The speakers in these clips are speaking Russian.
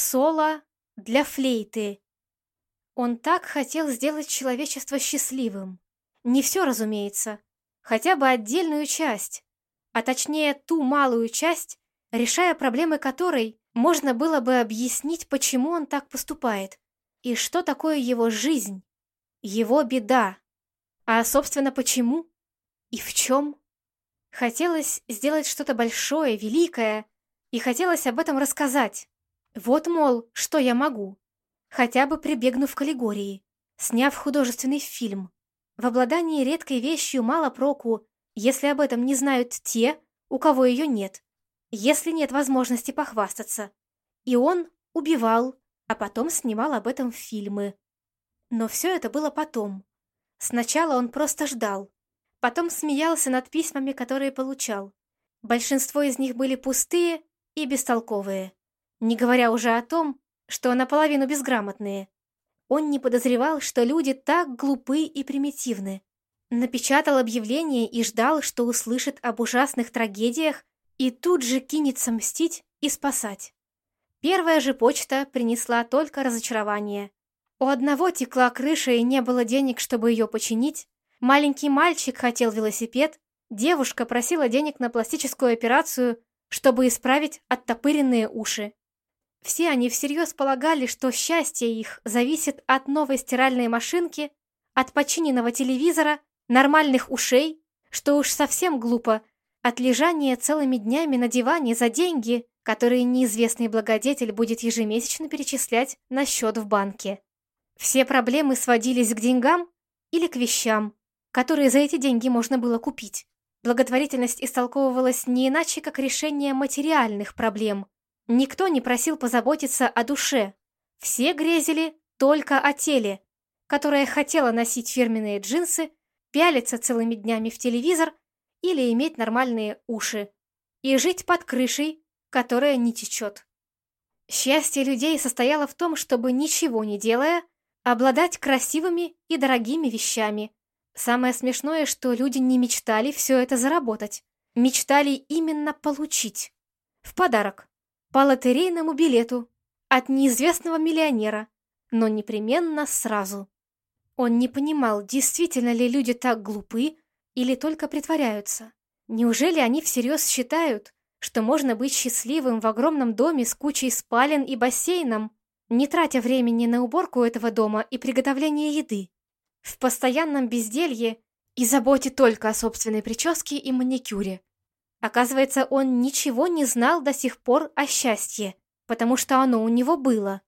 Соло для флейты. Он так хотел сделать человечество счастливым. Не все, разумеется. Хотя бы отдельную часть. А точнее, ту малую часть, решая проблемы которой, можно было бы объяснить, почему он так поступает. И что такое его жизнь. Его беда. А, собственно, почему? И в чем? Хотелось сделать что-то большое, великое, и хотелось об этом рассказать. Вот, мол, что я могу. Хотя бы прибегнув к аллегории, сняв художественный фильм. В обладании редкой вещью мало проку, если об этом не знают те, у кого ее нет. Если нет возможности похвастаться. И он убивал, а потом снимал об этом фильмы. Но все это было потом. Сначала он просто ждал. Потом смеялся над письмами, которые получал. Большинство из них были пустые и бестолковые. Не говоря уже о том, что наполовину безграмотные. Он не подозревал, что люди так глупы и примитивны. Напечатал объявление и ждал, что услышит об ужасных трагедиях и тут же кинется мстить и спасать. Первая же почта принесла только разочарование. У одного текла крыша и не было денег, чтобы ее починить. Маленький мальчик хотел велосипед, девушка просила денег на пластическую операцию, чтобы исправить оттопыренные уши. Все они всерьез полагали, что счастье их зависит от новой стиральной машинки, от починенного телевизора, нормальных ушей, что уж совсем глупо, от лежания целыми днями на диване за деньги, которые неизвестный благодетель будет ежемесячно перечислять на счет в банке. Все проблемы сводились к деньгам или к вещам, которые за эти деньги можно было купить. Благотворительность истолковывалась не иначе, как решение материальных проблем – Никто не просил позаботиться о душе. Все грезили только о теле, которое хотело носить фирменные джинсы, пялиться целыми днями в телевизор или иметь нормальные уши и жить под крышей, которая не течет. Счастье людей состояло в том, чтобы, ничего не делая, обладать красивыми и дорогими вещами. Самое смешное, что люди не мечтали все это заработать. Мечтали именно получить. В подарок по лотерейному билету от неизвестного миллионера, но непременно сразу. Он не понимал, действительно ли люди так глупы или только притворяются. Неужели они всерьез считают, что можно быть счастливым в огромном доме с кучей спален и бассейном, не тратя времени на уборку этого дома и приготовление еды, в постоянном безделье и заботе только о собственной прическе и маникюре, Оказывается, он ничего не знал до сих пор о счастье, потому что оно у него было.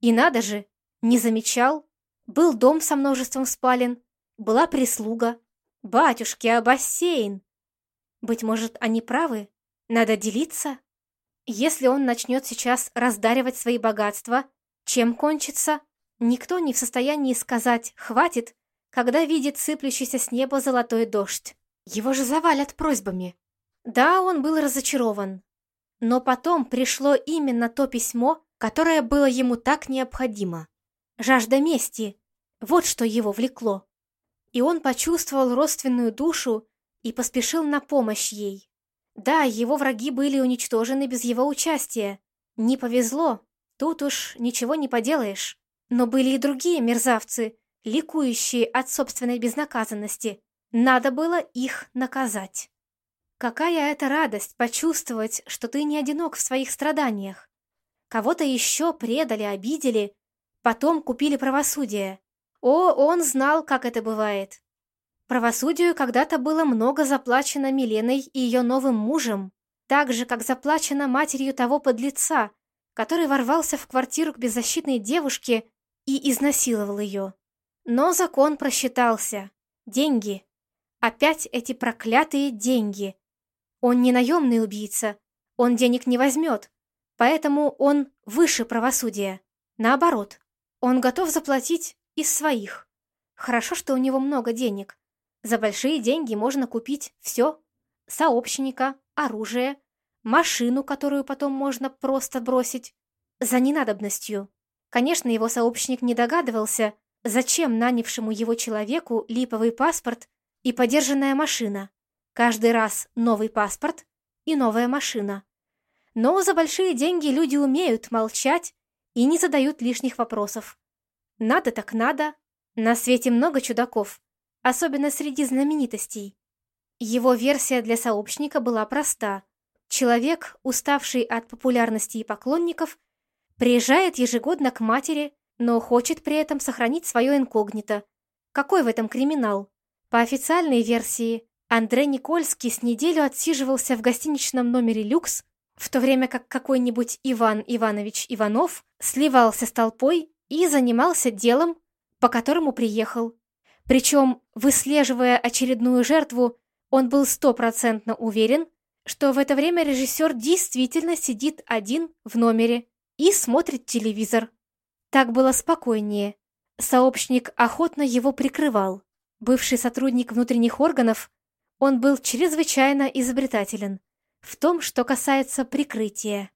И надо же, не замечал. Был дом со множеством спален, была прислуга. Батюшки, а бассейн? Быть может, они правы? Надо делиться? Если он начнет сейчас раздаривать свои богатства, чем кончится? Никто не в состоянии сказать «хватит», когда видит сыплющийся с неба золотой дождь. Его же завалят просьбами. Да, он был разочарован. Но потом пришло именно то письмо, которое было ему так необходимо. Жажда мести. Вот что его влекло. И он почувствовал родственную душу и поспешил на помощь ей. Да, его враги были уничтожены без его участия. Не повезло, тут уж ничего не поделаешь. Но были и другие мерзавцы, ликующие от собственной безнаказанности. Надо было их наказать. Какая это радость почувствовать, что ты не одинок в своих страданиях. Кого-то еще предали, обидели, потом купили правосудие. О, он знал, как это бывает. Правосудию когда-то было много заплачено Миленой и ее новым мужем, так же, как заплачено матерью того подлеца, который ворвался в квартиру к беззащитной девушке и изнасиловал ее. Но закон просчитался. Деньги. Опять эти проклятые деньги. Он не наемный убийца, он денег не возьмет, поэтому он выше правосудия. Наоборот, он готов заплатить из своих. Хорошо, что у него много денег. За большие деньги можно купить все. Сообщника, оружие, машину, которую потом можно просто бросить. За ненадобностью. Конечно, его сообщник не догадывался, зачем нанявшему его человеку липовый паспорт и подержанная машина. Каждый раз новый паспорт и новая машина. Но за большие деньги люди умеют молчать и не задают лишних вопросов. Надо так надо. На свете много чудаков, особенно среди знаменитостей. Его версия для сообщника была проста. Человек, уставший от популярности и поклонников, приезжает ежегодно к матери, но хочет при этом сохранить свое инкогнито. Какой в этом криминал? По официальной версии, Андрей Никольский с неделю отсиживался в гостиничном номере «Люкс», в то время как какой-нибудь Иван Иванович Иванов сливался с толпой и занимался делом, по которому приехал. Причем, выслеживая очередную жертву, он был стопроцентно уверен, что в это время режиссер действительно сидит один в номере и смотрит телевизор. Так было спокойнее. Сообщник охотно его прикрывал. Бывший сотрудник внутренних органов, он был чрезвычайно изобретателен в том, что касается прикрытия.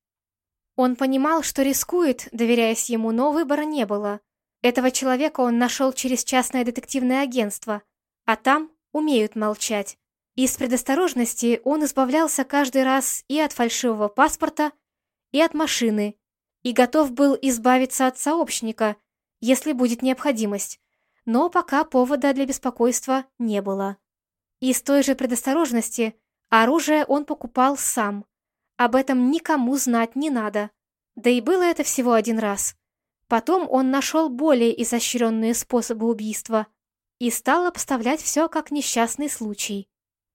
Он понимал, что рискует, доверяясь ему, но выбора не было. Этого человека он нашел через частное детективное агентство, а там умеют молчать. Из предосторожности он избавлялся каждый раз и от фальшивого паспорта, и от машины, и готов был избавиться от сообщника, если будет необходимость, но пока повода для беспокойства не было. Из той же предосторожности оружие он покупал сам. Об этом никому знать не надо. Да и было это всего один раз. Потом он нашел более изощренные способы убийства и стал обставлять все как несчастный случай.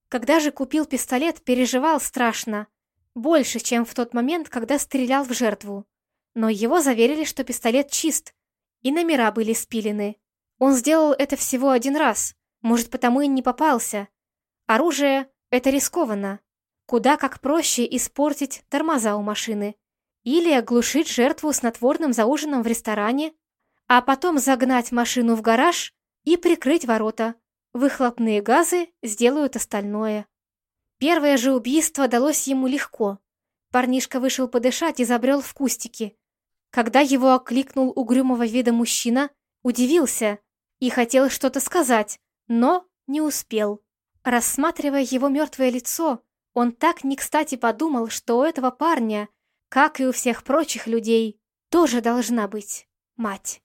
Когда же купил пистолет, переживал страшно. Больше, чем в тот момент, когда стрелял в жертву. Но его заверили, что пистолет чист, и номера были спилены. Он сделал это всего один раз, может, потому и не попался. Оружие — это рискованно. Куда как проще испортить тормоза у машины. Или оглушить жертву снотворным за ужином в ресторане, а потом загнать машину в гараж и прикрыть ворота, Выхлопные газы сделают остальное. Первое же убийство далось ему легко. Парнишка вышел подышать и забрел в кустики. Когда его окликнул угрюмого вида мужчина, удивился и хотел что-то сказать, но не успел. Рассматривая его мертвое лицо, он так не кстати подумал, что у этого парня, как и у всех прочих людей, тоже должна быть мать.